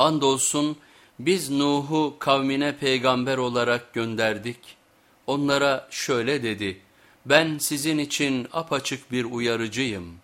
Andolsun biz Nuh'u kavmine peygamber olarak gönderdik. Onlara şöyle dedi, ben sizin için apaçık bir uyarıcıyım.''